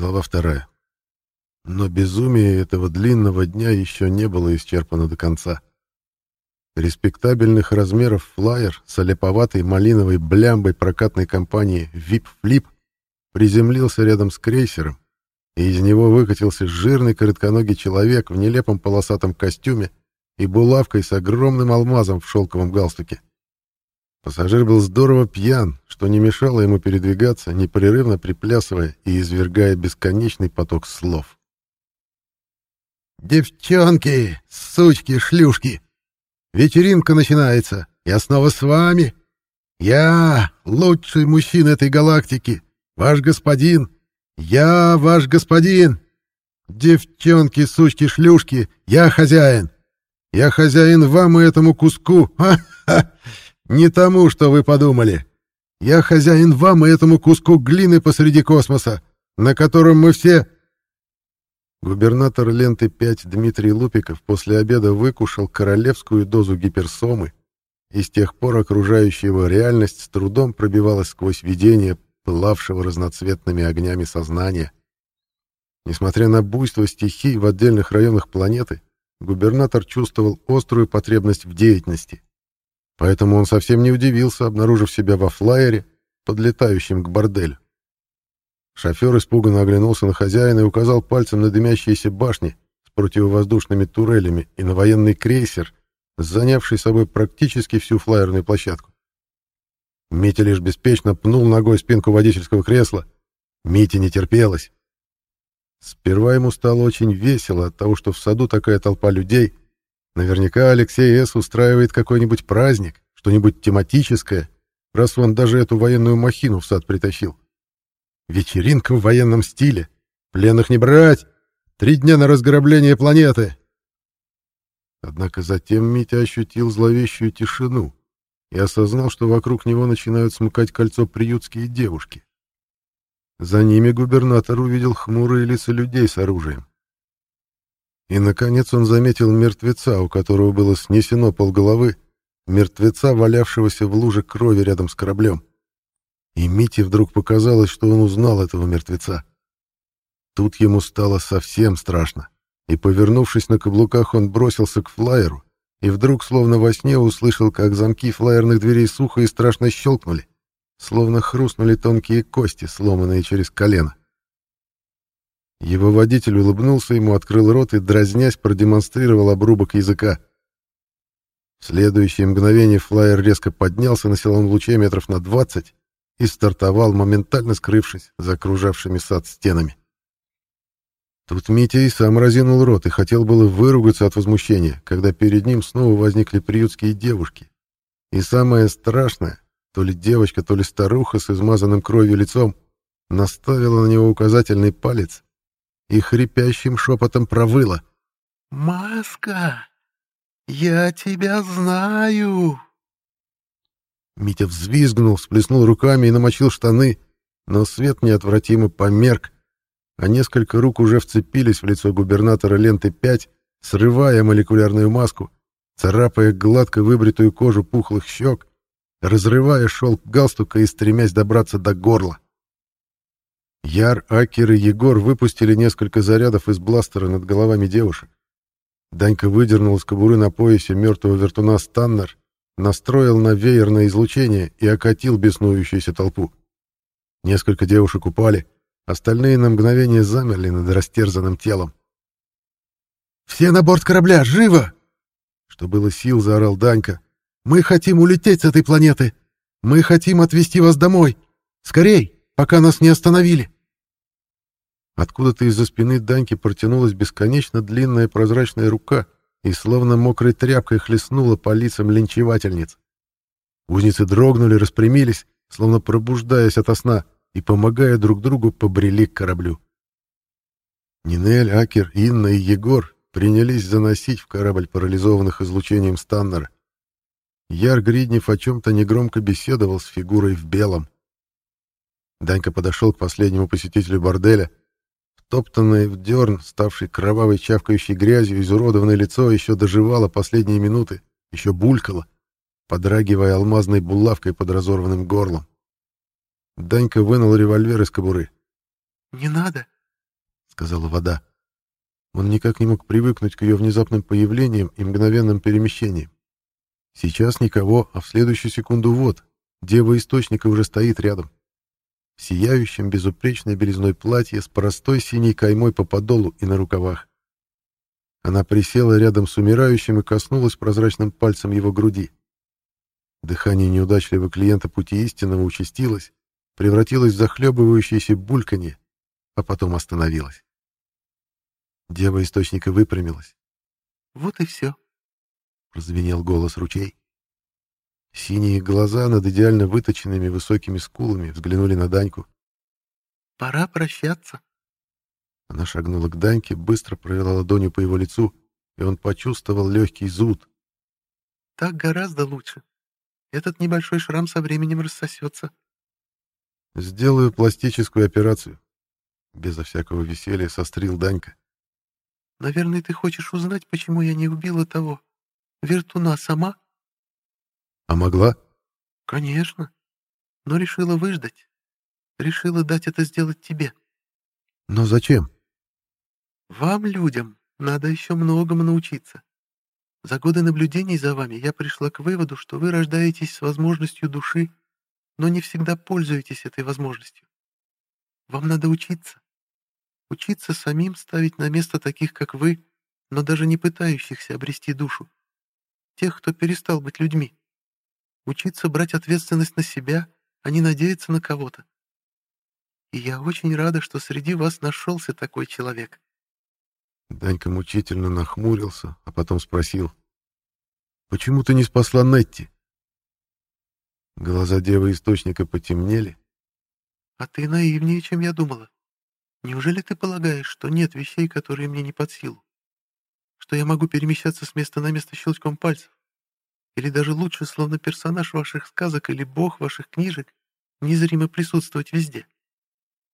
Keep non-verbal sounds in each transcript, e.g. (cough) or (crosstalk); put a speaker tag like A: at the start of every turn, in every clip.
A: Глава вторая. Но безумие этого длинного дня еще не было исчерпано до конца. Респектабельных размеров флайер с олеповатой малиновой блямбой прокатной компании VIP Flip приземлился рядом с крейсером, и из него выкатился жирный коротконогий человек в нелепом полосатом костюме и булавкой с огромным алмазом в шелковом галстуке. Пассажир был здорово пьян, что не мешало ему передвигаться, непрерывно приплясывая и извергая бесконечный поток слов. «Девчонки, сучки, шлюшки! Вечеринка начинается! Я снова с вами! Я лучший мужчина этой галактики, ваш господин! Я ваш господин! Девчонки, сучки, шлюшки, я хозяин! Я хозяин вам и этому куску! (laughs) Ха-ха! Не тому, что вы подумали! Я хозяин вам и этому куску глины посреди космоса, на котором мы все Губернатор ленты 5 Дмитрий Лупиков после обеда выкушал королевскую дозу гиперсомы, и с тех пор окружающая его реальность с трудом пробивалась сквозь видение пылавшего разноцветными огнями сознания. Несмотря на буйство стихий в отдельных районах планеты, губернатор чувствовал острую потребность в деятельности. Поэтому он совсем не удивился, обнаружив себя во флайере, подлетающем к борделю. Шофер испуганно оглянулся на хозяина и указал пальцем на дымящиеся башни с противовоздушными турелями и на военный крейсер, занявший собой практически всю флайерную площадку. Митя лишь беспечно пнул ногой спинку водительского кресла. Мите не терпелось. Сперва ему стало очень весело от того, что в саду такая толпа людей. Наверняка Алексей С. устраивает какой-нибудь праздник, что-нибудь тематическое, раз он даже эту военную махину в сад притащил. Вечеринка в военном стиле. Пленных не брать. Три дня на разграбление планеты. Однако затем Митя ощутил зловещую тишину и осознал, что вокруг него начинают смыкать кольцо приютские девушки. За ними губернатор увидел хмурые лица людей с оружием. И, наконец, он заметил мертвеца, у которого было снесено полголовы, мертвеца, валявшегося в луже крови рядом с кораблем. И Мите вдруг показалось, что он узнал этого мертвеца. Тут ему стало совсем страшно, и, повернувшись на каблуках, он бросился к флайеру, и вдруг, словно во сне, услышал, как замки флайерных дверей сухо и страшно щелкнули, словно хрустнули тонкие кости, сломанные через колено. Его водитель улыбнулся ему, открыл рот и, дразнясь, продемонстрировал обрубок языка. В следующее мгновение флайер резко поднялся на силовом луче метров на двадцать и стартовал, моментально скрывшись за окружавшими сад стенами. Тут Митя и сам разинул рот и хотел было выругаться от возмущения, когда перед ним снова возникли приютские девушки. И самое страшное, то ли девочка, то ли старуха с измазанным кровью лицом, наставила на него указательный палец и хрипящим шепотом провыла. «Маска, я тебя знаю!» Митя взвизгнул, всплеснул руками и намочил штаны, но свет неотвратимо померк, а несколько рук уже вцепились в лицо губернатора ленты 5, срывая молекулярную маску, царапая гладко выбритую кожу пухлых щек, разрывая шелк галстука и стремясь добраться до горла. Яр, Акер и Егор выпустили несколько зарядов из бластера над головами девушек. Данька выдернул из кобуры на поясе мертвого вертуна Станнер настроил на веерное излучение и окатил беснующуюся толпу. Несколько девушек упали, остальные на мгновение замерли над растерзанным телом. «Все на борт корабля! Живо!» Что было сил, заорал Данька. «Мы хотим улететь с этой планеты! Мы хотим отвезти вас домой! Скорей, пока нас не остановили!» Откуда-то из-за спины Даньки протянулась бесконечно длинная прозрачная рука — и словно мокрой тряпкой хлестнула по лицам линчевательниц. Узницы дрогнули, распрямились, словно пробуждаясь ото сна, и, помогая друг другу, побрели к кораблю. Нинель, Акер, Инна и Егор принялись заносить в корабль парализованных излучением Станнера. Яр Гриднев о чем-то негромко беседовал с фигурой в белом. Данька подошел к последнему посетителю борделя, Топтанное в дерн, ставший кровавой чавкающей грязью, изуродованное лицо еще доживало последние минуты, еще булькало, подрагивая алмазной булавкой под разорванным горлом. Данька вынул револьвер из кобуры.
B: «Не надо!
A: сказала вода. Он никак не мог привыкнуть к ее внезапным появлениям и мгновенным перемещениям. Сейчас никого, а в следующую секунду вот, дева источника уже стоит рядом. В сияющем безупречной белизной платье с простой синей каймой по подолу и на рукавах. Она присела рядом с умирающим и коснулась прозрачным пальцем его груди. Дыхание неудачливого клиента пути истинного участилось, превратилось в захлебывающееся бульканье, а потом остановилось. Дева источника выпрямилась.
B: «Вот и все», —
A: прозвенел голос ручей. Синие глаза над идеально выточенными высокими скулами взглянули на Даньку.
B: «Пора прощаться».
A: Она шагнула к Даньке, быстро провела ладонью по его лицу, и он почувствовал легкий зуд.
B: «Так гораздо лучше. Этот небольшой шрам со временем рассосется».
A: «Сделаю пластическую операцию», — безо всякого веселья сострил Данька.
B: «Наверное, ты хочешь узнать, почему я не убила того, Вертуна сама?»
A: «А могла?»
B: «Конечно. Но решила выждать. Решила дать это сделать тебе».
A: «Но зачем?»
B: «Вам, людям, надо еще многому научиться. За годы наблюдений за вами я пришла к выводу, что вы рождаетесь с возможностью души, но не всегда пользуетесь этой возможностью. Вам надо учиться. Учиться самим ставить на место таких, как вы, но даже не пытающихся обрести душу тех, кто перестал быть людьми. Учиться брать ответственность на себя, а не надеяться на кого-то. И я очень рада, что среди вас нашелся такой человек.
A: Данька мучительно нахмурился, а потом спросил. «Почему ты не спасла Нетти?» Глаза девы источника потемнели.
B: «А ты наивнее, чем я думала. Неужели ты полагаешь, что нет вещей, которые мне не под силу? что я могу перемещаться с места на место щелчком пальцев. Или даже лучше, словно персонаж ваших сказок или бог ваших книжек, незримо присутствовать везде.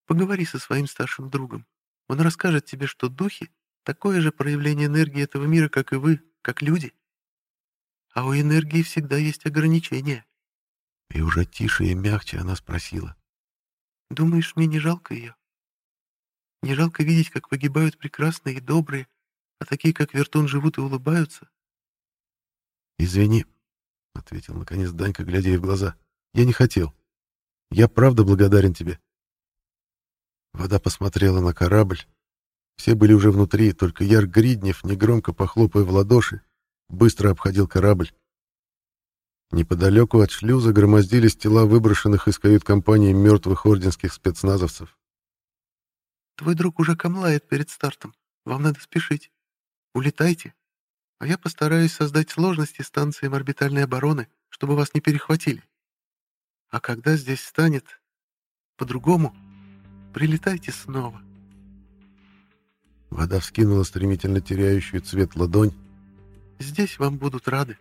B: Поговори со своим старшим другом. Он расскажет тебе, что духи — такое же проявление энергии этого мира, как и вы, как люди. А у энергии всегда есть ограничения.
A: И уже тише и мягче она спросила.
B: «Думаешь, мне не жалко ее? Не жалко видеть, как погибают прекрасные и добрые, а такие, как Вертун, живут и улыбаются.
A: «Извини», — ответил наконец Данька, глядя ей в глаза. «Я не хотел. Я правда благодарен тебе». Вода посмотрела на корабль. Все были уже внутри, только Яр Гриднев, негромко похлопая в ладоши, быстро обходил корабль. Неподалеку от шлюза громоздились тела выброшенных из кают-компании мертвых орденских спецназовцев.
B: «Твой друг уже камлает перед стартом. Вам надо спешить». Улетайте, а я постараюсь создать сложности станциям орбитальной обороны, чтобы вас не перехватили. А когда здесь станет по-другому, прилетайте снова.
A: Вода вскинула стремительно теряющую цвет ладонь.
B: Здесь вам будут рады.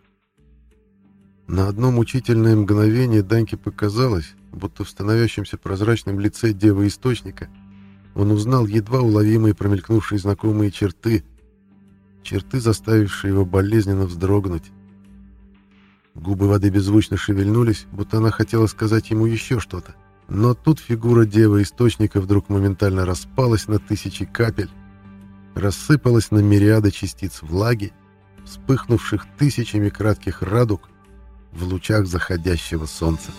A: На одно мучительное мгновение Даньке показалось, будто в становящемся прозрачном лице Девы Источника он узнал едва уловимые промелькнувшие знакомые черты — черты, заставившие его болезненно вздрогнуть. Губы воды беззвучно шевельнулись, будто она хотела сказать ему еще что-то. Но тут фигура Девы Источника вдруг моментально распалась на тысячи капель, рассыпалась на мириады частиц влаги, вспыхнувших тысячами кратких радуг в лучах заходящего солнца.